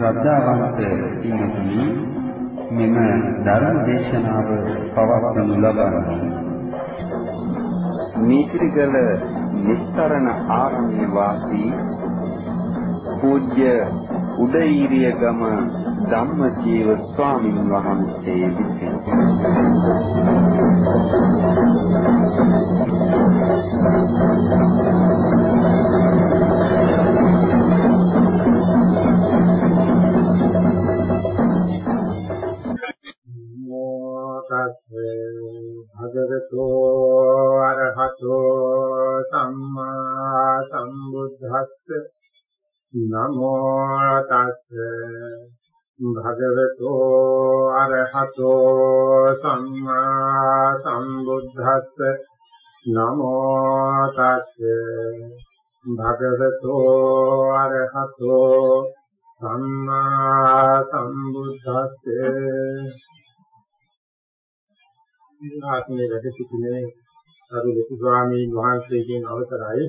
ශ්‍රද්ධාවන්ත පින්තුනි මෙම ධර්ම දේශනාව පවත්වනු ලබන්නේ මේතිරිගල නිස්තරණ ආරණ්‍ය වාසී පූජ්‍ය උදේීරිය ගම ධම්මජීව ස්වාමීන් වහන්සේ විසින්. භගවතෝ නමෝ තස්ස භගවතෝ අරහතෝ සම්මා සම්බුද්දස්ස නමෝ තස්ස භගවතෝ අරහතෝ සම්මා සම්බුද්දස්ස ආත්මයේ වැඩ සිටිනේ අරු ලෙස ස්වාමීන් වහන්සේගෙන් අවසරයි.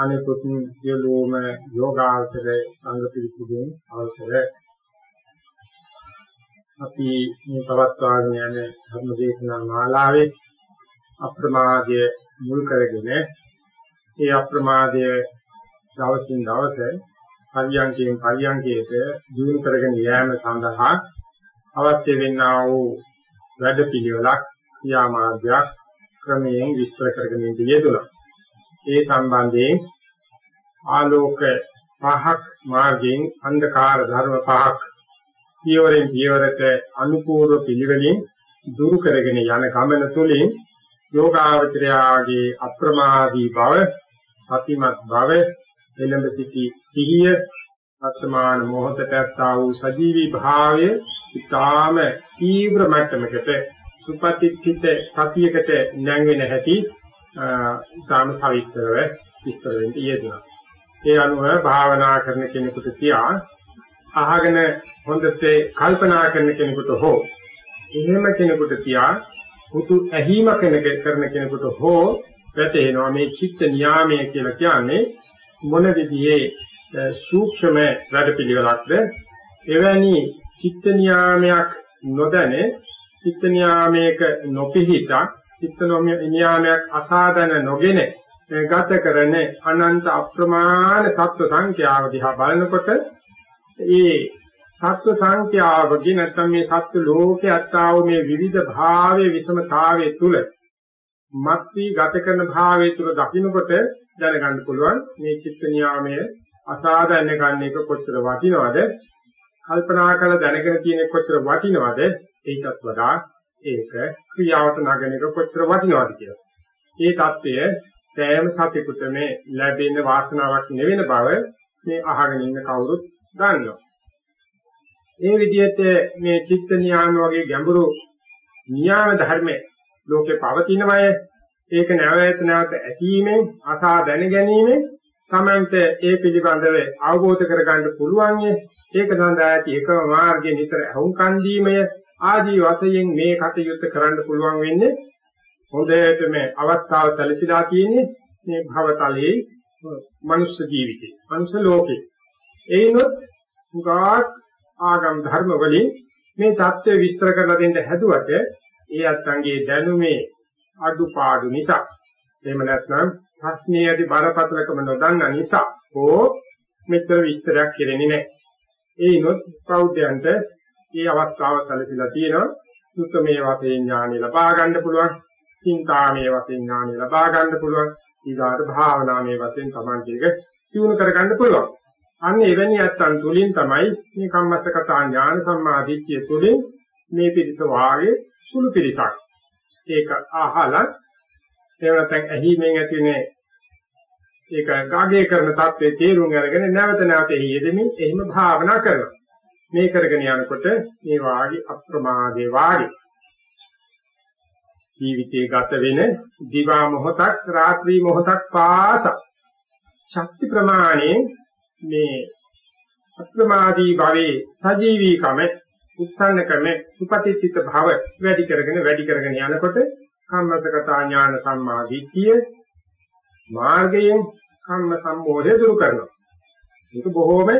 අනෙකුත් සියලුම යෝගාචර සංඝ පිරිසුගෙන් අවසර අපි මේ පවත්වාගෙන යන ධර්ම දේශනා මාලාවේ අප්‍රමාදය මුල් කරගෙන ඒ අප්‍රමාදය දවසින් දවස පරියන්කයෙන් පරියන්කයට දියුණු කරගෙන යෑම සඳහා අවශ්‍ය වෙන්නා වූ වැඩපිළිවෙලක් ක්‍රියාමාර්ගයක් ක්‍රමයෙන් විස්තර කරගෙන යෙදුණා. ඒ සම්බන්ධයෙන් ආලෝක පහක් මාර්ගයෙන් අන්ධකාර ධර්ම පහක් පියවරෙන් පියවරට අනුපූර්ව පිළිවෙලින් දුරු කරගෙන යන ගමන තුළින් යෝගාවචරයාගේ අප්‍රමාදී බව, සතිමත් බව, එළඹ සිටි සිහිය, වර්තමාන මොහොතට ඇත්තා වූ සජීවී භාවය ඉතාම තීව්‍ර මට්ටමකට සුපතිත්ථිත සතියකට නැංවෙන හැටි ඉතාම සවිස්තරව විස්තර වෙන්න යෙදුණා. ඒ අනුව භාවනා කරන කෙනෙකුට තියා අහගෙන හොඳට කල්පනා කරන කෙනෙකුට හෝ එහෙම කෙනෙකුට තියා පුතු ඇහිම කෙනෙක් කරන කෙනෙකුට හෝ වැටෙනවා මේ චිත්ත නියාමය කියලා කියන්නේ මොන විදිහේ සූක්ෂම වැඩපිළිවෙලක්ද එවැනි චිත්ත නියාමයක් නොදැන චිත්ත නියාමයක නොපිහිටා චිත්ත නියාමයක් අසාධන නොගෙන ගත කරන අනන්ත අප්‍රමාණ සත්ව සංඛ්‍යාව දිහා බලනකොට ඒ සත්ව සංඛ්‍යාවගේ නැත්නම් මේ සත්ව ලෝකයේ අත්තාව මේ විවිධ භාවයේ විසමතාවයේ තුල මත්වි ගත කරන භාවයේ තුල දකින්නකොට දැනගන්න පුළුවන් මේ චිත්ත නියාමය අසාධන ගන්න එක කොච්චර වටිනවද? කල්පනා කරලා දැනගෙන තියෙන කොච්චර වටිනවද? ඒකත් වඩා ඒක ක්‍රියාවට නගන එක කොච්චර වටිනවද කියලා. මේ தත්ත්වය සෑම සතෙකුට මේ ලැබෙන වාසනාවක් නෙවෙන බව මේ අහගෙන ඉන්න කවුරුත් දන්නවා. මේ විදිහට මේ චිත්ත නියාම වගේ ගැඹුරු නියාම ධර්මයේ ලෝකේ පවතිනවය ඒක නැවත නැවත ඇසීමෙන් අසා දැන ගැනීමෙන් තමන්ට ඒ පිළිබඳව අවබෝධ කරගන්න පුළුවන් ඒක සඳහා ඇති එකම මාර්ගය නිතර අහුම්කන් දීමය ආදී වශයෙන් මේ කටයුත්ත කරන්න පුළුවන් වෙන්නේ හොඳටම අවස්ථාව සැලසීලා තියෙන්නේ මේ භවතලයේ මනුෂ්‍ය ජීවිතේ මනුෂ්‍ය ලෝකේ ඒනොත් උගාක් ආගම් ධර්ම වලින් මේ தත්ත්වය විස්තර කරලා දෙන්න හැදුවට ඒ අත්ංගේ දැනුමේ අඩුපාඩු නිසා එහෙම නැත්නම් ප්‍රශ්නේ ඇති බරපතලකම නොදන්න නිසා හෝ මෙතර විස්තරයක් කෙරෙන්නේ නැහැ. ඒනොත් බෞද්ධයන්ට මේ අවස්ථාව සැලසීලා තියෙනවා. සුත්තමේ වශයෙන් ඥානෙ ලබා ගන්න පුළුවන්. චින්තාමේ වශයෙන් ඥානෙ ලබා ගන්න පුළුවන්. ඊගාට භාවනාමේ වශයෙන් Tamanjige දිනු කර ගන්න පුළුවන්. අන්න එවැනි අත්තන් තුලින් තමයි මේ කම්මස්සකතා ඥාන සම්මාදිට්ඨිය තුලින් මේ පිළිස වාගේ සුළු පිළිසක්. ඒක අහලා එවනතෙන් ඇහිමෙන් ඇතිනේ ඒක ගාගේ කරන தත්ත්වයේ තේරුම් අරගෙන නැවත නැවත එහි යෙදෙමින් එහිම භාවනා කරනවා. මේ කරගෙන යනකොට මේ වාගේ අප්‍රමාදේ වාගේ ජීවිතේ ගත වෙන දිවා මොහොතක් රාත්‍රී මොහොතක් පාස ශක්ති ප්‍රමාණයෙන් මේ අප්‍රමාදී භවයේ සජීවීකම උත්සන්නකම සුපතිත්ථිත භව වැඩි කරගෙන වැඩි කරගෙන යනකොට කම්මසගතා ඥාන සම්මා දිට්ඨිය මාර්ගයෙන් කම්ම සම්මෝහය දුරු කරනවා. මේක බොහෝම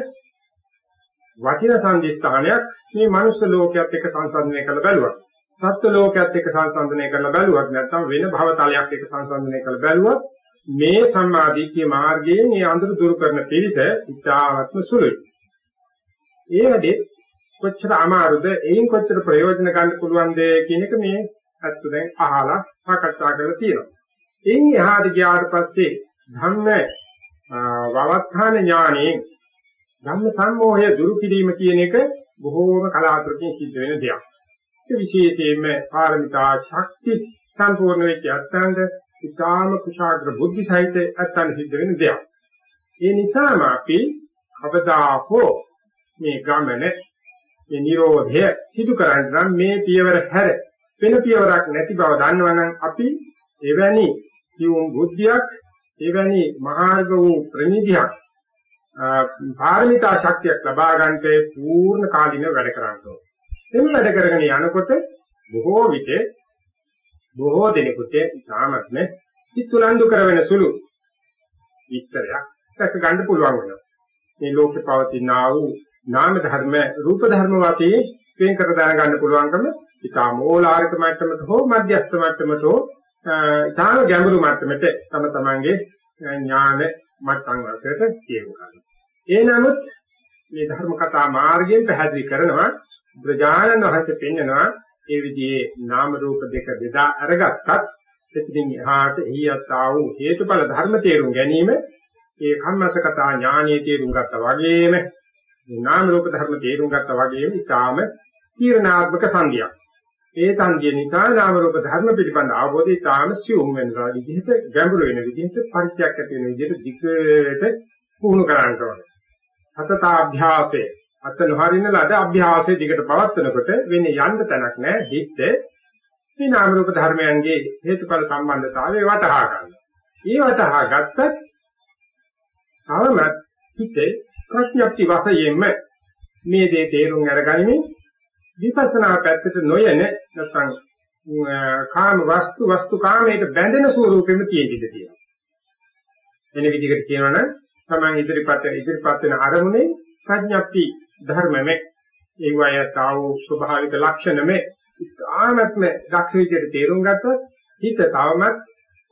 වටින සංදිස්ථානයක් මේ මනුස්ස ලෝකයක් එක්ක සංසන්දනය කරලා බැලුවා. සත්ත්ව ලෝකයක් එක්ක සංසන්දනය කරලා බැලුවත් නැත්නම් වෙන භවතලයක් එක්ක සංසන්දනය කරලා බැලුවත් මේ සම්මාදිට්ඨිය මාර්ගයෙන් මේ අඳුරු දුරු කරන පිළිස ඉතාමත්ම සුළුයි. ඒ වැඩේ කොච්චර අමාරුද එයින් කොච්චර ප්‍රයෝජන ගන්න පුළුවන්ද කියන එක මේ අත්තු දැන් අහලා සාකච්ඡා කරලා තියෙනවා. එයින් එහාට ගියාට පස්සේ ධම්ම වවත්තාන ඥානයෙන් ධම්ම සම්මෝහය දුරු කිරීම කියන එක බොහෝම කලාතුරකින් සිද්ධ වෙන දෙයක්. ඒ විශේෂයෙන්ම පාරමිතා ශක්ති සම්පූර්ණ වෙච්ච අත්ංග ඉතාම කුශාග්‍ර බුද්ධි සහිත අත්ංග සිද්ධ වෙන දෙයක්. ඒ නිසාම අපි කවදා හෝ මේ ගමන මේ Nirodha සිදු කරන්න නම් මේ පියවර හැර වෙන පියවරක් නැති බව දන්නවනම් අපි එවැනි සියුම් බුද්ධියක් එවැනි මහාර්ග වූ ප්‍රනිධියක් පාරමිතා ශක්තියක් ලබා ගන්නට පූර්ණ කාලින වැඩ කරනවා. එන්න වැඩ කරගෙන යනකොට බොහෝ විට බොහෝ දෙනෙකුට ඉතාමත්ම ඉතුලන්දු කරවෙන සුළු විස්තරයක් දැක ගන්න පුළුවන් වෙනවා. මේ ලෝකේ පවතින ආ වූ නාම ධර්ම රූප ධර්ම වශයෙන් වෙන් කර දැනගන්න පුළුවන්කම ඉතාම ඕලාරික මට්ටමට හෝ මධ්‍යස්ථ මට්ටමට හෝ ඉතාම ගැඹුරු මට්ටමට තම තමන්ගේ ඥාන මට්ටම් වලට කියමු ගන්න. ඒ නමුත් මේ ධර්ම කතා මාර්ගයෙන් පැහැදිලි කරනවා ප්‍රජානන වහන්සේ පෙන්නනවා ඒ විදිහේ නාම රූප දෙක බෙදා අරගත්තත් එතනින් එහාට එහියත් ආ වූ හේතුඵල ධර්ම තේරුම් ගැනීම ඒ කම්මසකතා ඥානීය තේරුම් ගත්තා වගේම නාම රූප ධර්ම තේරුම් ගත්තා වගේම ඊටාම තීරණාත්මක සංදියක්. ඒ සංදිය නිසා නාම රූප ධර්ම පිළිබඳ අවබෝධය ඊටාම සියුම් වෙනවා විදිහට ගැඹුරු වෙන විදිහට පරිත්‍යාග ඇති වෙන විදිහට දිගට පුහුණු කරන්න ඕනේ. සතතාභ්‍යාසයේ අත නොහරින ලද අභ්‍යාසයේ දිගට පවත්වනකොට වෙන්නේ යන්න තැනක් නැහැ. හිත මේ නාම රූප ධර්මයන්ගේ හේතුඵල සම්බන්ධතාවය වටහා ගන්න. ඒ වටහා ගත්තත් තවමත් හිතේ ප්‍රඥප්ති වශයෙන්ම මේ දේ තේරුම් අරගනිමින් විපස්සනා පැත්තට නොයන නැත්නම් කාම වස්තු වස්තු කාමයට බැඳෙන ස්වරූපෙම තියෙන්න තියෙනවා. වෙන විදිහකට කියනවනම් තමන් ඉදිරිපත් ඉදිරිපත් වෙන අරමුණේ ප්‍රඥප්ති ධර්මමේ ඒ වයතාව ස්වභාවික ලක්ෂණමේ ඉතාමත්ම දක්ෂ විදිහට තේරුම් ගත්තොත් හිත තවමත්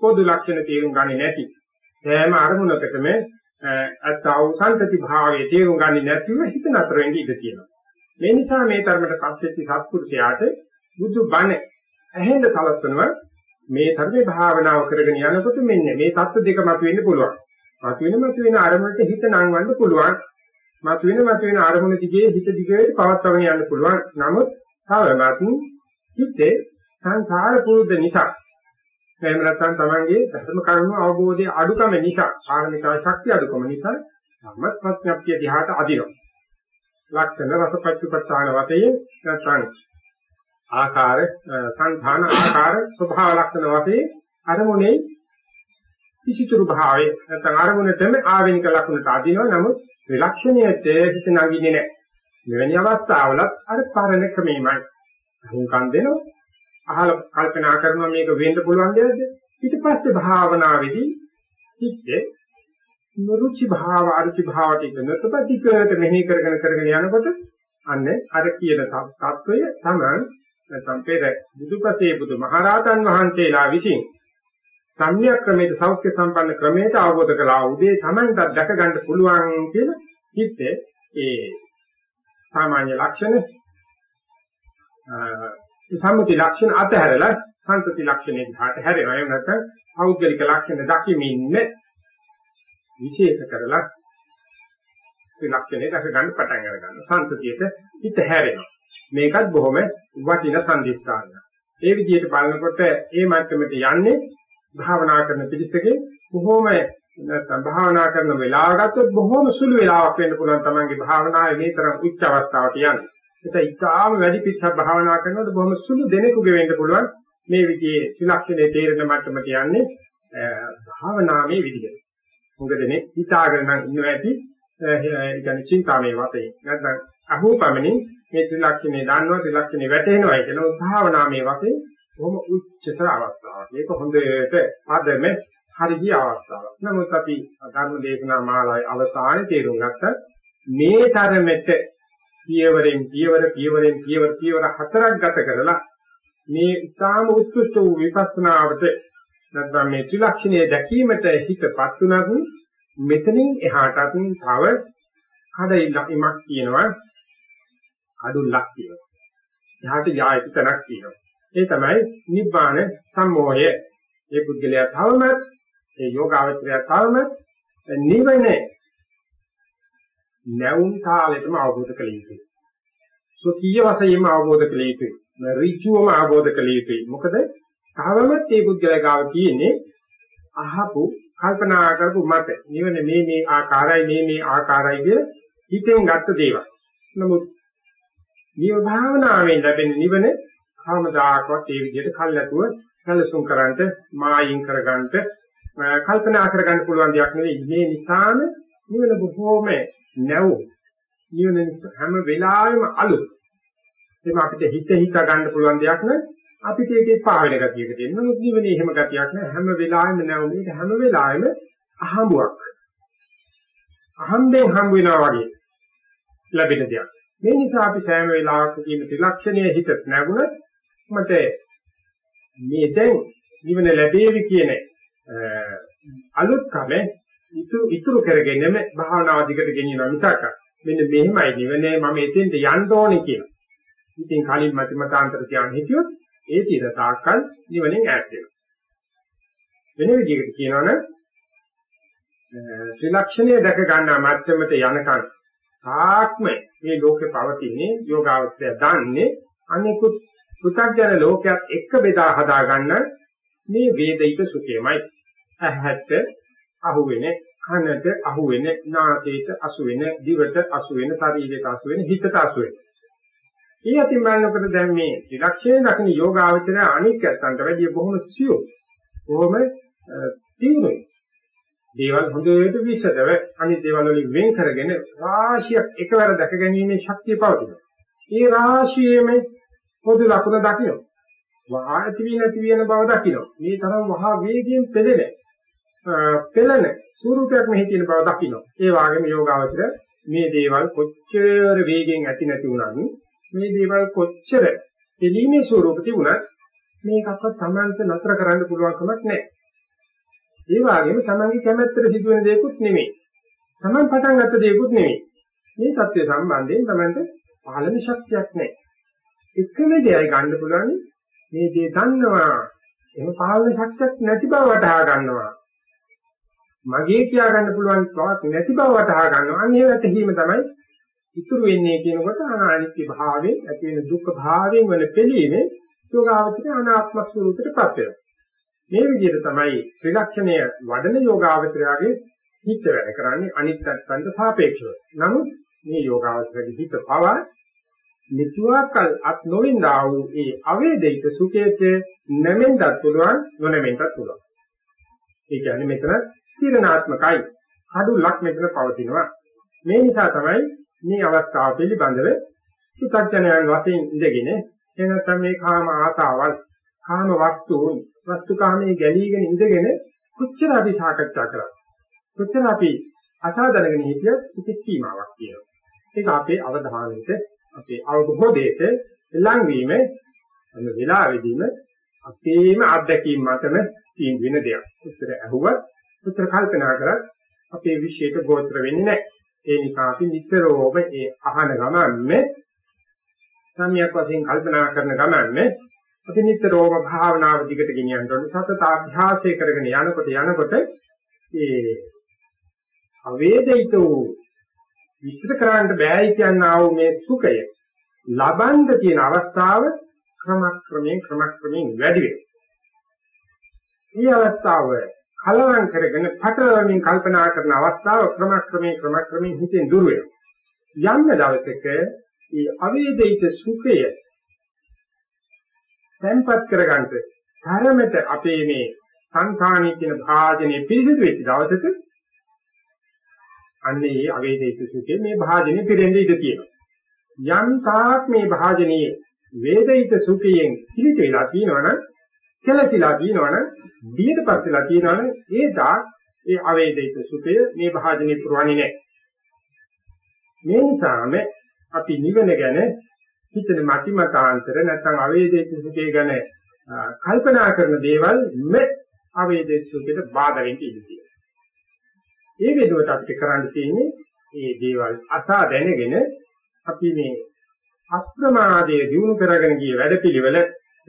පොදු ලක්ෂණ තේරුම් ගන්නේ නැති. හැම අරමුණකටම අත්තාව සංතති භාවයේ තේරුම් ගන්නේ නැතිව හිත නතර වෙන්න ඉඩ තියෙනවා. මේ නිසා මේ ධර්මයට පස්සෙච්ච සත්පුරුෂයාට බුදු බණ ඇහෙන්න සලස්වනවා මේ ධර්මේ භාවනාව කරගෙන යනකොට මෙන්න මේ தත්ත්ව දෙක මතුවෙන්න පුළුවන්. මතුවෙන මතුවෙන අරමුණට හිත නංවන්න පුළුවන්. මතුවෙන මතුවෙන අරමුණ දිගේ හිත දිගට පවත්වාගෙන යන්න පුළුවන්. නමුත් තවමත් හිතේ සංසාර පුරුද්ද නිසා එහෙම නැත්නම් තමන්ගේ ධර්ම කරුණු අවබෝධයේ අඩුකම නිසා ආරමිකා ශක්තිය අඩුකම නිසා සම්මත් ප්‍රඥප්තිය දිහාට අදිනවා. ලක්ෂණ රසපච්චපත්තාන වශයෙන් නැත්නම් ආකාර සංධාන ආකාර ස්වභාව ලක්ෂණ වශයෙන් අරමුණේ කිසිතුරු භාවයේ නැත්නම් අරමුණටම ආවෙනික ලක්ෂණට අදිනවා නමුත් විලක්ෂණයට හිත නගින්නේ නැහැ. මෙවැනි අවස්ථාවලත් අර පරණ ක්‍රමෙමයි. අහුම්කම් දෙනවා. අහලා කල්පනා කරනවා මේක වෙන්න පුළුවන් දෙයක්ද? ඊට පස්සේ භාවනාවේදී හිතේ නුරුචි භාව අරුචි භාවට ඉන්නතපතිකයට මෙහි කරගෙන කරගෙන යනකොට අන්න අර කියන තත්වය තමයි නැත්නම් පෙර බුදුපසේ බුදු මහරහතන් වහන්සේලා විසින් සම්‍යක් ක්‍රමයේ සෞඛ්‍ය සම්පන්න ක්‍රමයට අවබෝධ කළා උදේ Tamanට දැක ගන්න පුළුවන් කියන හිතේ ඒ සාමාන්‍ය ලක්ෂණ සම්මුති ලක්ෂණ අතහැරලා සංතති ලක්ෂණේ දිහාට හැරෙනවා. එහෙම නැත්නම් පෞද්ගලික ලක්ෂණ දකිමින් විශේෂ කරලා ඒ ලක්ෂණේ දැක ගන්න පටන් අර ගන්නවා සංතතියට හිත හැරෙනවා මේකත් බොහොම වටින සම්දිස්ථානයක් ඒ විදිහට බලනකොට ඒ මට්ටමට යන්නේ භාවනා කරන පිළිසකේ බොහොම නැත්නම් භාවනා කරන වෙලාව ගත්තොත් බොහොම සුළු වෙලාවක් වෙන්න පුළුවන් තමන්ගේ භාවනාවේ මේ තරම් උච්ච අවස්ථාවට යන්නේ. ඒක ඉතාම වැඩි පිටසක් භාවනා කරනකොට බොහොම සුළු දෙනෙකුගේ වෙන්න පුළුවන් මේ විදිහේ ත්‍රිලක්ෂණයේ තේරෙන මට්ටමට යන්නේ භාවනාමේ විදිහට. මොකද මේ හිතාගෙන නම් ඉන්නවා ඇති ඒ කියන්නේ චින්තාමේ වතේ. නැත්නම් අහෝපමණින් මේ ත්‍රිලක්ෂණේ දන්නවා ත්‍රිලක්ෂණේ වැටෙනවා කියන භාවනාමේ වතේ බොහොම උච්චතර අවස්ථාවක්. ඒක හොඳට අදම හරිය අවස්ථාවක්. නමුත් අපි ධර්ම දේශනා මාලාවේ අවසානයේ තේරුම් ගත්ත මේ තරමෙට පියවරෙන් පියවර පියවරෙන් පියවර පියවර හතරක් ගත කරලා මේ ඉතාම උත්කෘෂ්ඨ වූ විපස්සනාවට නැත්නම් මේ ත්‍රිලක්ෂණයේ දැකීමට හිතපත් උනත් මෙතනින් එහාටත් තව කඩිලක් කියනවා අඩුල්ලක් කියනවා. එහාට යායක තැනක් කියනවා. ඒ තමයි නිබ්බාන සම්මෝහය. ඒ පුද්ගලයා තවම ඒ යෝගාවචරය තවම නිවන නැවුම් තාලෙටම අවබෝධ කළ යුතුයි. සෝකීය වශයෙන්ම අවබෝධ කළ යුතුයි. ඍජුවම අවබෝධ කළ යුතුයි. මොකද තවම මේ පුද්ගලයා ගාව තියෙන්නේ අහපු කල්පනා කරපු මත නිවන මේ මේ ආකාරයි මේ මේ ආකාරයි කිය හිතෙන් ගත්ත දේවල්. නමුත් නිව භාවනාවෙන් ලැබෙන නිවන කවමදාකවත් ඒ විදිහට කල්ැතුව සැලසුම් කරන්ට මායින් කරගන්නට කල්පනා කරගන්න පුළුවන් දෙයක් නෙවෙයි. මේ නිසාම නිවන බොහෝම නැවු. නිවන හැම වෙලාවෙම අලුත්. ඒක අපිට හිත හිත ගන්න පුළුවන් දෙයක් නේ. අපිට ඒකේ පාවෙන ගතියක තියෙන. නමුත් නිවනේ එහෙම ගතියක් නෑ. හැම වෙලාවෙම නැවු. මේක හැම වෙලාවෙම අහඹුවක්. අහම්බෙන් හම් වෙනවා වගේ ලැබෙන දෙයක්. මේ නිසා අපි සෑම වෙලාවකදීම ත්‍රිලක්ෂණයේ හිත නැගුණත් මට මේ දැන් ජීවන ලැබේවි කියන අලුත් කම ඉතුරු ඉතුරු කරගෙනම භාවනාව දිගට ගෙනියනවා මිසක් මෙන්න මෙහෙමයි නිවනේ මම එතෙන්ට යන්න ඕනේ කියලා. ඉතින් කලින් මතිමතාන්තර තියාගෙන හිටියොත් ඒ තීර තාක්කල් නිවනෙන් ඈත් වෙනවා. වෙන විදිහකට කියනවනම් ත්‍රිලක්ෂණය දැක ගන්නා මට්ටමට යනකන් ආත්ම මේ ලෝකේ පවතින්නේ යෝගාවචරය දන්නේ අනිකුත් පෘථග්ජන ලෝකයක් එක්ක බෙදා හදා ගන්න මේ වේදිත සුඛයමයි. ඇහැට අහු වෙන්නේ කනට අහු වෙන නාසයට අසු වෙන දිවට අසු වෙන ශරීරයට අසු වෙන හිතට අසු වෙන. ඊ අතින් බලනකොට දැන් මේ ත්‍රිලක්ෂණ දකින්න යෝගාවචරය අනික් ඇත්තන්ට වැඩිය බොහොම සියුම්. බොහොම තීව්‍රයි. දේවල් හොඳට විසදව අනිත් දේවල් වලින් වෙන් කරගෙන රාශියක් එකවර දැක ගැනීමේ ශක්තිය පවතිනවා. ඒ රාශියේම පොදු ලක්ෂණ දකින්න. වහා ඇති වී නැති වෙන බව දකින්න. මේ තරම් වහා වේගයෙන් පෙළෙන පෙළෙන ස්වරූපයක් මෙහි තියෙන බව දකින්න. ඒ වගේම යෝගාවචර මේ දේවල් කොච්චර වේගෙන් ඇති නැති වුණත් මේ දේවල් කොච්චර දෙලීමේ ස්වරූප තිබුණත් මේකක්වත් Tamanට නතර කරන්න පුළුවන් කමක් නැහැ. ඒ වගේම Tamanගේ කැමැත්තට සිදුවෙන දේකුත් නෙමෙයි. Taman පටන් ගත්ත දේකුත් නෙමෙයි. මේ தත්ත්වය සම්බන්ධයෙන් Tamanට පාලන ශක්තියක් නැහැ. එකම දෙයයි ගන්න පුළුවන් මේ දේ දන්නවා. එහෙම පාලන ශක්තියක් නැති බව වටහා ගන්නවා. මගේ කියා ගන්න පුළුවන් බවක් නැති බව වටහා ගන්නවා. අන්න ඒ වැටහීම තමයි ඉතුරු වෙන්නේ කියනකොට අනානිත්‍ය භාවයෙන් ඇති වෙන දුක්ඛ භාවයෙන් වල පිළීමේ යෝගාවචරය අනාත්ම ස්වરૂපයටපත් වෙනවා. මේ විදිහට තමයි ත්‍රිලක්ෂණය වඩන යෝගාවචරයාගේ හිත වැඩ කරන්නේ අනිත් පැත්තට සාපේක්ෂව. නමුත් මේ යෝගාවචරයේ හිත පවා නිතුවාකල් අත් නොවින්දා වූ ඒ අවේදිත සුඛයට නැමෙන්නත් පුළුවන් නොනැමෙන්නත් පුළුවන්. ඒ කියන්නේ මෙතන ස්ථිරනාත්මකයි. කඩුලක් මෙතන පවතිනවා. මේ නිසා තමයි මේ අවස්ථාව පිළිබඳව සුත්‍ත්‍යණයන් වශයෙන් ඉඳගෙන එනතම මේ කාම ආසාවල් කාම වස්තුන් වස්තුකාමයේ ගැලීගෙන ඉඳගෙන කොච්චර අපි සාකච්ඡා කරා කොච්චර අපි අසාධනගෙන හිටියත් ඒක සීමාවක් තියෙනවා ඒක අපේ අවධානයට අපේ අවබෝධයට ලං වීම අන්න වෙලාවෙදීම අපේම අත්දැකීම් මතම තියෙන වෙන දෙයක්. උත්තර ඇහුවත් උත්තර කල්පනා කරත් අපේ විශ්යට ගෝත්‍ර වෙන්නේ නැහැ. ඒ නිසා අපි නිතරම ඒ අහන ගමන්නේ සම්‍යක් වශයෙන් කල්පනා කරන ගමන්නේ අපි නිතරම භාවනාව දිගට ගෙනියන්න ඕනේ. සතත අභ්‍යාසය කරගෙන යනකොට යනකොට ඒ අවේදිත වූ විස්තර කරන්න බෑයි කියනා වූ මේ සුඛය ලබන්න තියෙන අවස්ථාව ක්‍රමක්‍රමයෙන් ක්‍රමක්‍රමයෙන් වැඩි වෙනවා. මේ අවස්ථාව කලවම් කරගෙන පටලවමින් කල්පනා කරන අවස්ථාව ක්‍රමක්‍රමයෙන් ක්‍රමක්‍රමයෙන් හිතෙන් දුර වෙනවා. යන්න දවසක මේ අවේදිත සුඛය tempat කරගන්න ධර්මයට අපේ මේ සංඛාණී කියන භාජනයේ පිරිසිදු වෙච්ච දවසට අන්නේ ඒ අවේදිත සුඛේ මේ භාජනයේ පිරෙන්න ඉඩ තියෙනවා. යම් තාක් මේ භාජනයේ වේදිත සුඛයෙන් පිළිත වෙලා තියෙනවනම් කෙලසිලා තියෙනවනම් බියටපත් වෙලා තියෙනවනම් ඒ දාක් ඒ අවේදිත සුඛය මේ භාජනයේ පුරවන්නේ නැහැ. මේ නිසාම අපි නිවන ගැන හිතන මති මතාන්තර නැත්නම් අවේදිත සුඛය ගැන කල්පනා කරන දේවල් මේ අවේදිත සුඛයට බාධා වෙන්න ඉඩ තියෙනවා. ඒ වෙනුවට අපිට කරන්න තියෙන්නේ මේ දේවල් අසා දැනගෙන අපි මේ අප්‍රමාදයේ දිනු කරගෙන ගිය වැඩපිළිවෙල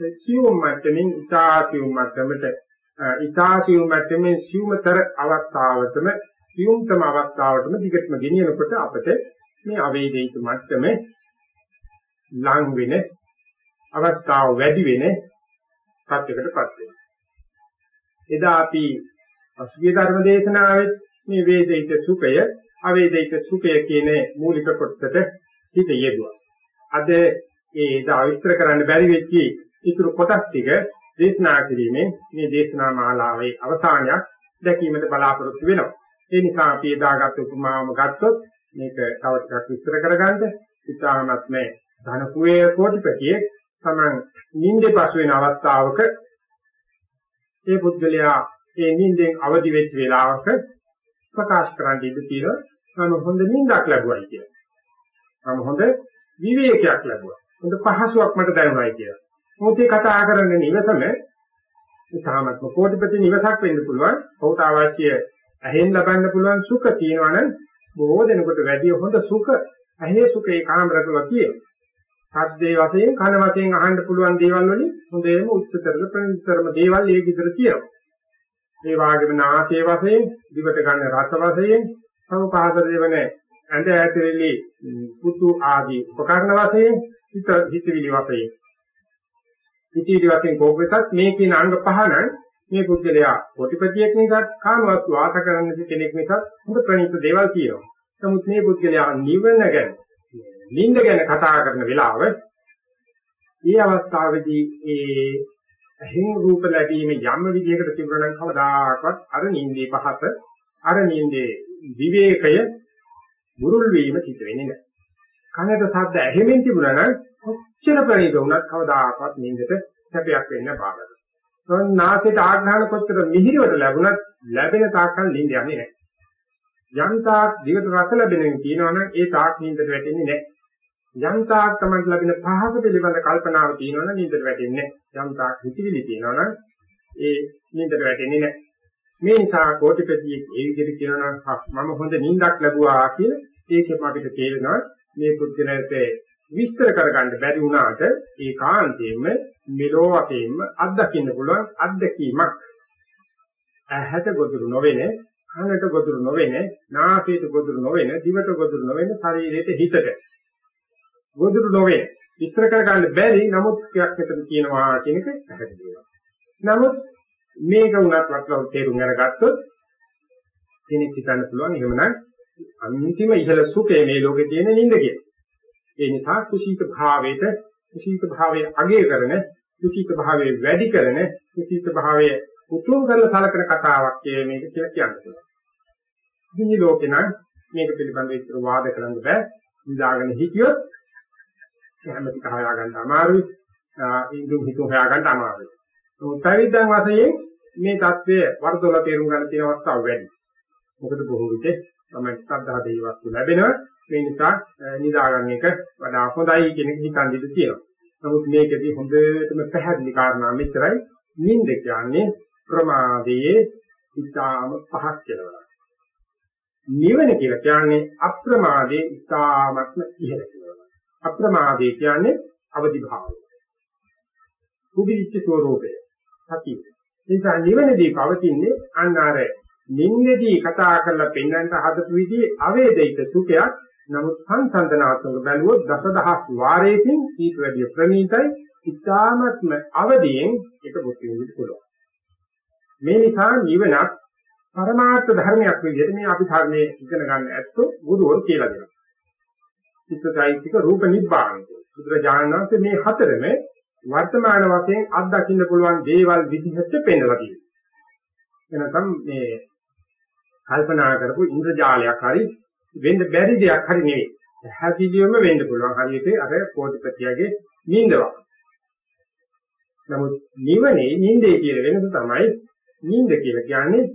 සියුම් මට්ටමින් ඉතා සියුම් මට්ටමට ඉතා සියුම් මට්ටමින් සියුම්තර අවස්ථාවටම සියුම්තම අවස්ථාවටම දිගටම ගෙනියනකොට අපිට මේ අවේදිත මට්ටම ලං වෙන අවස්ථාව වැඩි වෙන සත්‍යයකටපත් වෙනවා. එදා අපි අසුභී ධර්ම දේශනාවේ මේ වේදිත සුඛය අවේදිත සුඛය කියන මූලික කොටසට හිත යෙදුවා. අද ඒ දා විස්තර කරන්න බැරි වෙච්ච ඉතුරු කොටස් ටික දේශනා කිරීමෙන් මේ දේශනා මාලාවේ අවසානයක් දැකීමට බලාපොරොත්තු වෙනවා. ඒ නිසා අපි එදාගත් උපමාවම ගත්තොත් මේක තව ටිකක් විස්තර කරගන්න ඉතාමත් මේ ධන කුවේ කෝටිපතියේ තමන් නිින්දේ පසු වෙන අවස්ථාවක ඒ පුද්ගලයා ඒ නිින්දෙන් අවදි වෙච්ච වෙලාවක ප්‍රකාශ කරන්න ඉඩ තියෙනවා මම හොඳ නිින්දක් ලැබුවයි කියලා. මම හොඳ විවේකයක් ලැබුවා. හොඳ පහසුවක් මට දැනුණායි කියලා. මොකද කතා කරන නිවසම ඉතාමත්ම කෝටිපති නිවසක් වෙන්න පුළුවන්. ඔහුට අවශ්‍ය ඇහෙන් ලබන්න පුළුවන් සුඛ තියෙනවනම් බොහෝ දෙනෙකුට වැඩි හොඳ සුඛ ඇහි සුඛ ඒ කාමරකල තියෙනවා. සද්දේ වශයෙන් කන වශයෙන් අහන්න පුළුවන් දේවල් වලින් හොඳේම උච්චතරම ප්‍රණීතරම දේවල් ඒ විතර තියෙනවා. ඒ වගේම නාසයේ වශයෙන් දිවට ගන්න රස වශයෙන් සමුපාද දේවන ඇඳ ඇතිරිලි පුතු ආදී උපකරණ වශයෙන් හිත හිතවිලි වශයෙන් හිතවිලි වශයෙන් කෝපෙතත් මේ කියන අංග පහන මේ පුද්ගලයා කොටිපතියෙක් නිසා කාමවත් වාස කරන්න කෙනෙක් නිසා හොඳ ප්‍රණීත දේවල් කියනවා. නමුත් මේ පුද්ගලයා නිවන ගැන නිින්ද ගැන කතා කරන වෙලාව මේ අවස්ථාවේදී ඒ ඇහෙන් රූප ලැබීම යම් විදිහකට තිබුණා නම් කවදාකවත් අර නිින්දේ පහත අර නිින්දේ විවේකය බුරුල් වීම සිද්ධ වෙන්නේ නැහැ. කනට ශබ්ද ඇහෙමින් තිබුණා නම් කොච්චර ප්‍රණීත වුණත් කවදාකවත් නිින්දට සැපයක් වෙන්න බාරයි. තොන් නාසයට ආග්‍රහණ කොච්චර මිහිරවට ලැබුණත් ලැබෙන තාක්කල් නිින්ද යන්නේ නැහැ. යම් තාක් දිවට රස ලැබෙනින් කියනවනම් ඒ තාක් නිින්දට වැටෙන්නේ නැහැ. යම් තාක් තමයි ලැබෙන පහස පිළිබඳ කල්පනාව තියෙනවනම් නිින්දට වැටෙන්නේ නැහැ. යම් තාක් හිතවිලි තියෙනවනම් ඒ නිින්දට වැටෙන්නේ නැහැ. මේ නිසා කෝටිපතියෙක් ඒ විදිහට කියනවා මම හොඳ නිින්දක් ලැබුවා කියලා ඒකෙම අපිට තේරෙනවා මේ පුද්ගලයාට විස්තර කරගන්න බැරි වුණාට ඒකාන්තයෙන්ම මෙලෝ වශයෙන්ම අත්දකින්න පුළුවන් අත්දැකීමක්. ඇහැට ගොදුරු නොවෙන කනට ගොදුරු නොවෙන නාසයට ගොදුරු නොවෙන දිවට ගොදුරු නොවෙන ශරීරයට හිතට. ගොදුරු නොවේ විස්තර කරගන්න බැරි නමුත් ක්‍රියාවක් මෙතන තියෙනවා කියන එක පැහැදිලි වෙනවා නමුත් මේක උනත් වත්ලව තේරුම් අරගත්තොත් කෙනෙක් හිතන්න පුළුවන් එහෙමනම් අන්තිම ඉහළ සුඛය මේ ලෝකේ තියෙන නිින්ද කියලා. ඒ නිසා කුසීත භාවයට කුසීත භාවයේ අගය කරන කුසීත භාවයේ වැඩි කරන කුසීත භාවයේ උතුම් කරලා සලකන කතාවක් මේක කියලා කියන්න පුළුවන්. ඉතින් ලෝකේ නම් මේක පිළිබඳව විතර වාද කරන්න බෑ. ඉඳාගෙන හිටියොත් හැමතික හොයා ගන්න අමාරුයි. ඉඳුම් හිතුව හොයා ගන්න අමාරුයි. උත්තරීදන් වශයෙන් මේ தත්ත්වය වර්ධවල තේරුම් ගන්න තියෙන අවස්ථාව වැඩි. මොකද බොහෝ විට තමයි සද්ධා දෙවි වස්තු ලැබෙනවා. ඒ නිසා නිදාගන්න එක වඩා හොඳයි කියන එක හිතන් දෙන්න තියෙනවා. නමුත් මේකදී හොඳටම පැහැදිලි කාරණා මෙච්චරයි. නිින්ද කියන්නේ ප්‍රමාදයේ ඉතාම පහක් කියලා. නිවන කියලා කියන්නේ අප්‍රමාදයේ ඉතාමත්ම ඉහළ කියලා. අප්‍රමාදයේ කියන්නේ අවදි භාවය. කුඩිච්ච ස්වરૂපය. සතිය. ඒ නිසා නිවනදී පවතින්නේ අන්නාරය නින්දදී කතා කරලා පෙන්වන්න හදපු විදිහේ අවේදිත සුඛයක්. නමුත් සංසන්දනාත්මක බැලුවොත් දසදහස් වාරයකින් ඊට වැඩිය ප්‍රණීතයි. ඉතාමත්ම අවදියෙන් ඒක බුද්ධ විදිහට පුළුවන්. මේ නිසා නිවනක් පරමාර්ථ ධර්මයක් විදිහට මේ අපි ධර්මයේ ඉගෙන ගන්න ඇත්තෝ ගුරුවරු කියලා දෙනවා. චිත්තයිසික රූප නිබ්බාන බුදුරජාණන් වහන්සේ මේ හතරම වර්තමාන වශයෙන් අත්දකින්න පුළුවන් දේවල් විදිහට පෙන්වලා තියෙනවා. එනකම් මේ කල්පනා කරපු ඉන්ද්‍රජාලයක් හරි වෙන්න බැරි දෙයක් හරි නෙවෙයි. හැදිලියම වෙන්න පුළුවන්. හරියට අර කෝටිපතියගේ නිින්දවක්. නමුත් නිවනේ නිින්දේ කියන වෙනස තමයි නිින්ද කියලා කියන්නේ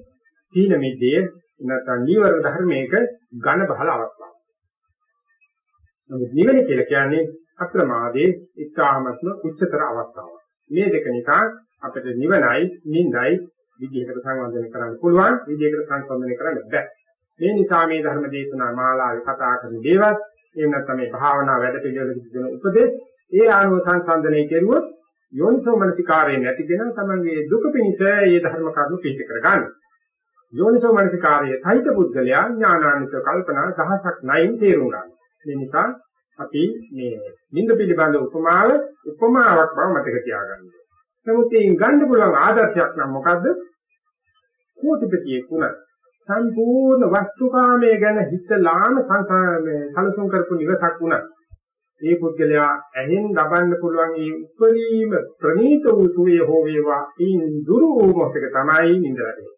තීන මිද්දේ නැත්නම් නීවර ධර්මයක ඝන බහල අවස්ථාව. නමුත් නිවන කියලා කියන්නේ අප්‍රමාදයේ ඉස්හාමත්ම උච්චතර අවස්ථාවක්. මේ දෙක නිසා අපිට නිවනයි නිින්දයි විදිහකට සංවර්ධනය කරන්න පුළුවන් විදිහකට සංසන්දනය කරන්න බෑ. මේ නිසා මේ ධර්ම දේශනා මාලාවේ කතා කරන දේවල් එහෙම නැත්නම් මේ භාවනා වැඩ පිළිවෙලක දෙන උපදේශ ඒ ආනෝ සංසන්දනය කෙරුවොත් යෝනිසෝ මනසිකාරයෙන් නැතිගෙන තමන්ගේ දුක පිණිස ඒ ධර්ම කරුණු පිළිපෙ කරගන්න. යෝනිසෝ මනසිකාරයේ සහිත පුද්ගලයා ඥානාන්විත කල්පනා දහසක් නැයින් තේරුම් ගන්න. මේ නිසා අපි මේ නිින්ද පිළිබඳ උපමාව උපමාවක් බව මතක තියාගන්න. නමුත් මේ ගන්න පුළුවන් ආදර්ශයක් නම් මොකද්ද? කෝටිපතියේ කුණ සම්පූර්ණ වස්තුකාමයේ ගැන හිතලාම සංසාරයේ සලසුන් කරපු නිවසක් වුණා. ඒ පුද්ගලයා ඇහෙන් ලබන්න පුළුවන් ඒ උපරිම ප්‍රණීත වූ සුවේ හෝ වේවා ඉන් දුරු වූ මොහොතක තමයි නිඳරන්නේ.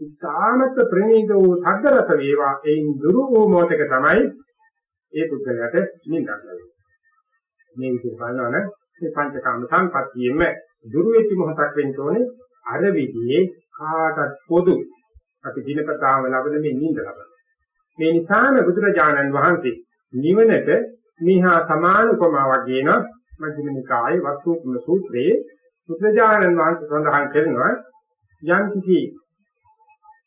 ඉතාමත් ප්‍රණීත වූ සද්ද රස වේවා එයින් දුරු වූ මොහොතක තමයි ඒ පුද්ගලයාට නිඳරන්නේ. මේ විදිහට බලනවනම් මේ පංචකාම සංපත්තියෙම දුරු වෙච්ච මොහොතක් වෙන්න ඕනේ අර විදිහේ කාටත් පොදු අපි දිනපතාම ලබන මේ නිඳ ලබන. මේ නිසාම බුදුරජාණන් වහන්සේ නිවනට මේහා සමාන උපමාවක් කියන මධ්‍යම නිකායේ වස්තුකුණ සූත්‍රයේ බුදුජානන් වහන්සේ සඳහන් කරනවා යම් කිසි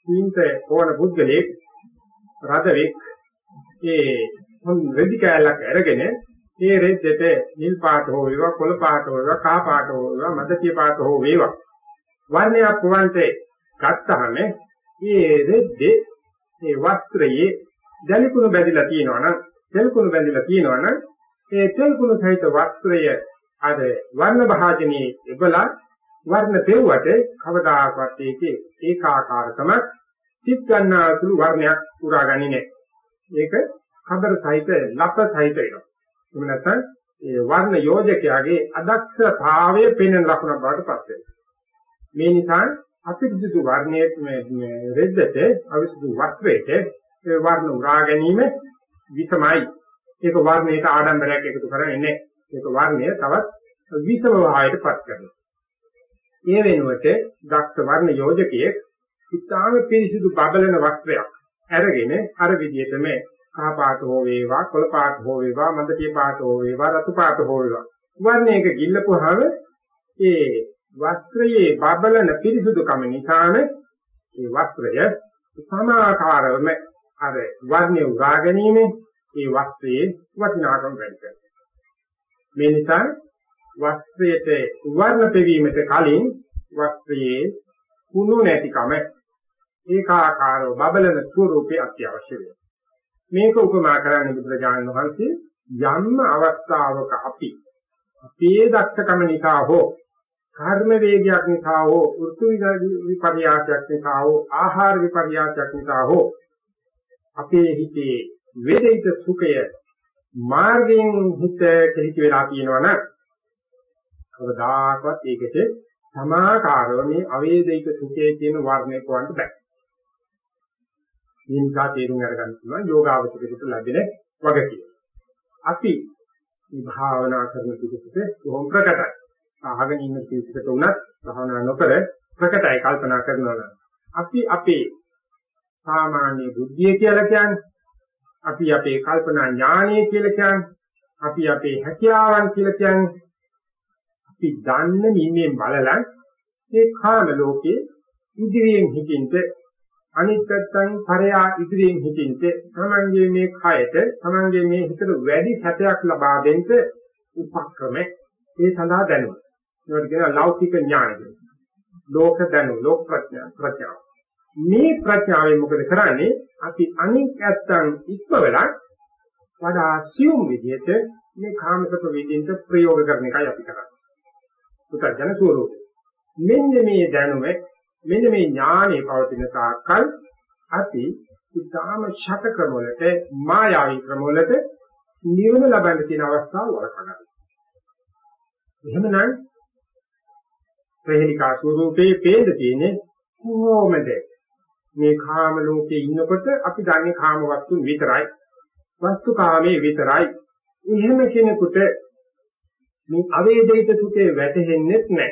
සීන්ත කෝණ බුද්ධලෙක් රදවෙක් ඒ හොන් රෙදි කෑල්ලක් අරගෙන ඒ රෙද්දට නිල් පාට හෝ වේවා කොළ පාට හෝ වේවා කහ පාට හෝ වේවා මදතිය පාට හෝ වේවා වර්ණයක් වන්තේ ගත්තහම ඒ රෙද්දේ ඒ වස්ත්‍රයේ දැලිකුණු බැඳිලා තියෙනවා නම් තෙල් කුණු බැඳිලා තියෙනවනම් ඒ තෙල් කුණු සහිත වස්ත්‍රය අර වර්ණ භාජනයේ එබලා වර්ණ පෙව්වට කවදාකවත් ඒකේ ඒකාකාරකම සිත් ගන්නාසුළු වර්ණයක් පුරාගන්නේ නැහැ. ඒක කබර සහිත ලප සහිත වෙනවා. එහෙම නැත්නම් ඒ වර්ණ යෝජකයාගේ අදක්ෂතාවය පෙනෙන ලකුණක් බවට පත් වෙනවා. මේ නිසා අපිරිසුදු වර්ණයේ මේ රෙද්දට අවිසුදු වස්ත්‍රයට වර්ණ උරා ගැනීම විසමයි. ඒක වර්ණයට ආඩම්බරයක් එකතු කරන්නේ නැහැ. ඒක වර්ණය තවත් විසම භාවයටපත් කරනවා. ඒ වෙනුවට දක්ෂ වර්ණ යෝජකයේ ඉතාම පිරිසිදු බබලන වස්ත්‍රයක් අරගෙන අර විදිහටම කහ පාට හෝ වේවා කොළ පාට හෝ වේවා මඳටිය පාට හෝ වේවා රතු පාට හෝ වේවා වර්ණයක ගිල්ලපුවාම ඒ වස්ත්‍රයේ බබලන පිරිසුදුකම නිසාම ඒ වස්ත්‍රය සමාකාරවම අර වර්ණය උරා ගැනීම ඒ වස්ත්‍රයේ වටිනාකම වැඩි කරනවා. මේ නිසා වස්ත්‍රයට වර්ණ පෙවීමට කලින් වස්ත්‍රයේ කුණු නැතිකම ඒකාකාරව බබලන ස්වરૂපේ අත්‍යවශ්‍ය වෙනවා. මේක උපමා කරන්නේ බුදුරජාණන් වහන්සේ යම් අවස්ථාවක අපි අපේ දක්ෂකම නිසා හෝ කර්ම වේගයක් නිසා හෝ ඍතු විපර්යාසයක් නිසා හෝ ආහාර විපර්යාසයක් නිසා හෝ අපේ හිතේ වේදිත සුඛය මාර්ගයෙන් හිත කෙලිට වෙලා තියෙනවනම් කවදාකවත් ඒකට සමාකාරව මේ අවේදිත සුඛය කියන වර්ණය කවන්න බෑ. මේ නිසා තේරුම් අරගන්න පුළුවන් යෝගාවචරයට ලැබෙන වගකීම. අපි මේ භාවනා කරන පිළිසෙට කොහොම ප්‍රකටයි. අහගෙන ඉන්න පිළිසෙට උනත් භාවනා නොකර ප්‍රකටයි කල්පනා කරනවා නම් අපි අපේ සාමාන්‍ය බුද්ධිය කියලා කියන්නේ අපි අපේ කල්පනා ඥානය කියලා කියන්නේ අපි අපේ හැකියාවන් කියලා කියන්නේ අපි දන්න නිමෙන් බලලා මේ කාම ලෝකේ ඉදිරියෙන් හිතින්ට අනිත් පැත්තෙන් පරයා ඉදිරියෙන් හිතින්ට තමන්ගේ මේ කයට තමන්ගේ මේ හිතට වැඩි සැපයක් ලබා දෙන්න උපක්‍රම ඒ සඳහා දැනුම. ඒකට කියනවා ලෞකික ඥානය. ලෝක දැනුම, ලෝක ප්‍රඥා, ප්‍රඥාව. මේ ප්‍රඥාවෙන් මොකද කරන්නේ? අපි අනික් ඇත්තන් ඉක්මවලා වඩා සියුම් විදිහට මේ කාමසප විදිහට ප්‍රයෝග කරන එකයි අපි කරන්නේ. පුතජන ස්වරූපේ. මෙන්න මේ දැනුම මෙන්න මේ ඥානෙ පවතින තාක්කල් අපි ඉතාම ශත ක්‍රමවලට මායාවී ක්‍රමවලට නිවන ලබන්න තියෙන අවස්ථාව වලකනවා. එහෙමනම් ප්‍රහේලිකා ස්වරූපේ පේද තියෙන්නේ කොහොමද? මේ කාම ලෝකේ ඉන්නකොට අපි දන්නේ කාම වස්තුන් විතරයි වස්තු කාමයේ විතරයි. එහෙම කෙනෙකුට මේ අවේදිත සුඛේ වැටහෙන්නේ නැහැ.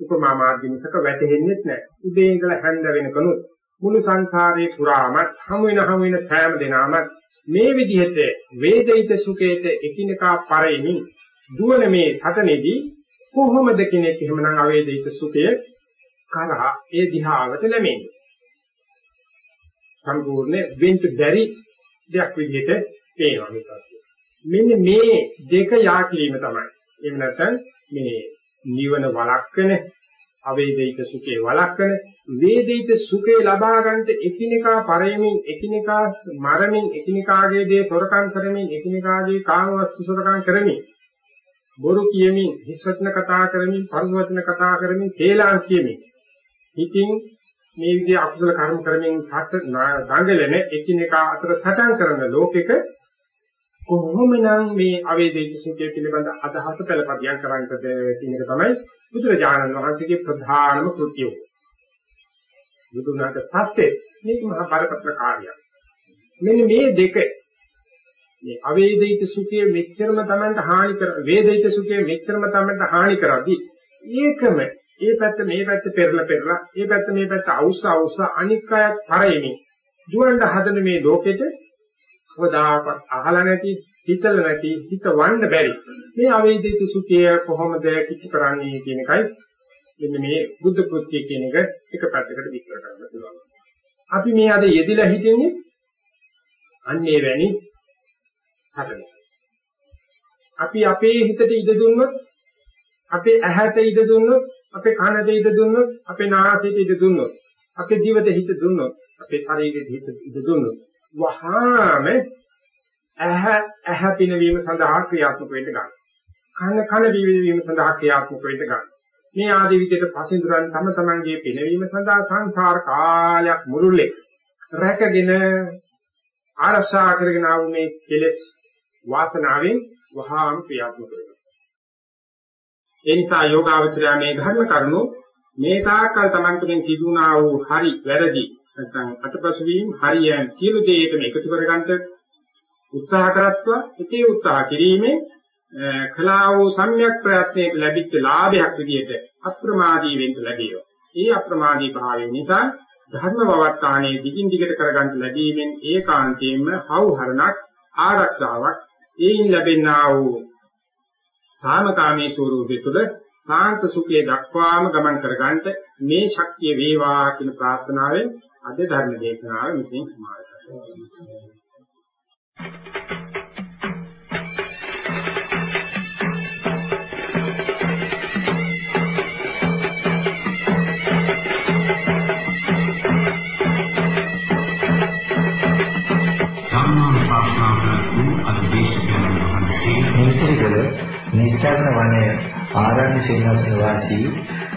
උපමා මාර්ග මිසක වැටහෙන්නේ නැහැ උදේ ඉඳලා හැන්ද වෙනකනුත් මුළු සංසාරේ පුරාම හමු වෙන හමු වෙන සෑම දිනම මේ විදිහට වේදිත සුඛේට එකිනෙකා පරිණි දුවන මේ සතනේදී කොහොමද කෙනෙක් එහෙමනම් අවේදිත සුඛය කරා ඒ දිහාවට නැමෙන්නේ සම්පූර්ණ වෙන්ට බැරි දෙයක් විදිහට පේනවා මේක. මෙන්න මේ දෙක යා කිරීම තමයි. එහෙම නැත්නම් මේ නිවන වළක්වන අවේදිත සුඛේ වළක්වන වේදිත සුඛේ ලබා ගන්නට එකිනෙකා පරෙමින් එකිනෙකා මරමින් එකිනෙකාගේ දේ සොරකම් කරමින් එකිනෙකාගේ කාම වස්තු සොරකම් කරමින් බොරු කියමින් හිස්වචන කතා කරමින් පරිවචන කතා කරමින් තේලාන් කියමින්. ඉතින් මේ විදිහ අකුසල කර්ම කරමින් සත් දඟලන එකිනෙකා අතර සටන් කරන ලෝකෙක කොහොමනම් මේ අවේදිත සුඛය පිළිබඳ අදහස පළපදියම් කරන්නද කියන එක තමයි බුදුරජාණන් වහන්සේගේ ප්‍රධානම කෘත්‍යය. බුදුනාට පස්සේ මේක මහා බරපතල කාර්යයක්. මෙන්න මේ දෙක මේ අවේදිත සුඛය මෙච්චරම Tamanට හානි කර වේදිත සුඛය මෙච්චරම Tamanට හානි කරද්දී ඒකම ඒ පැත්ත මේ පැත්ත පෙරලා පෙරලා ඒ පැත්ත මේ පැත්ත අවුස්ස අවුස්ස අනික් අයත් පරෙමින් දුවන්න හදන මේ ලෝකෙට කවදාකවත් අහලා නැති හිතල නැති හිතවන්න බැරි මේ අවේදිත සුඛය කොහොමද කිච්ච කරන්නේ කියන එකයි මෙන්න මේ බුද්ධ කෘත්‍ය කියන එක එක පැත්තකට විස්තර කරන්න පුළුවන්. අපි මේ අද යෙදිලා හිටින්නේ අන්නේ වැනි සැකල. අපි අපේ හිතට ඉඩ දුන්නොත් අපේ ඇහැට ඉඩ දුන්නොත් අපේ කනට ඉඩ දුන්නොත් අපේ නාසයට ඉඩ දුන්නොත් අපේ දිවට හිත දුන්නොත් අපේ ශරීරයට හිත ඉඩ දුන්නොත් වහාම ඇහැ ඇහැ පිනවීම සඳහා ක්‍රියාත්මක වෙන්න ගන්න. කන කන පිනවීම සඳහා ක්‍රියාත්මක වෙන්න ගන්න. මේ ආදී විදිහට පසින්දුරන් තම තමන්ගේ පිනවීම සඳහා සංසාර කාලයක් මුළුල්ලේ රැකගෙන ආරසා කරගෙන ආව මේ කෙලෙස් වාසනාවෙන් වහාම ක්‍රියාත්මක වෙනවා. ඒ නිසා යෝගාවචරය මේ ධර්ම කරුණු මේ තාක්කල් Taman තුළින් සිදුනා වූ හරි වැරදි නැත්නම් අතපසු වීම හරියන් සියලු දේකම එකතු කරගන්න උත්සාහ කරත්වා ඉතේ උත්සාහ කිරීමේ කලා වූ සම්‍යක් ප්‍රයත්නයේ ලැබිච්ච ලාභයක් විදිහට අප්‍රමාදී වෙන්න ලැබේවා. ඒ අප්‍රමාදී භාවය නිසා ධර්ම වවත්තානේ දිගින් දිගට කරගන්න ලැබීමෙන් ඒකාන්තයෙන්ම හවුහරණක් ආරක්ෂාවක් ඒයින් ලැබෙනා වූ සාමකාමී ස්වરૂපය තුළ සාන්ත සුඛයේ දක්වාම ගමන් කරගන්නට මේ ශක්තිය වේවා කියන ප්‍රාර්ථනාවෙන් අද ධර්ම දේශනාව මෙතෙන් සමාප්ත කරනවා. මේකේකල නිස්සාරණ වනයේ ආරණ්‍ය සේනාසන වාසී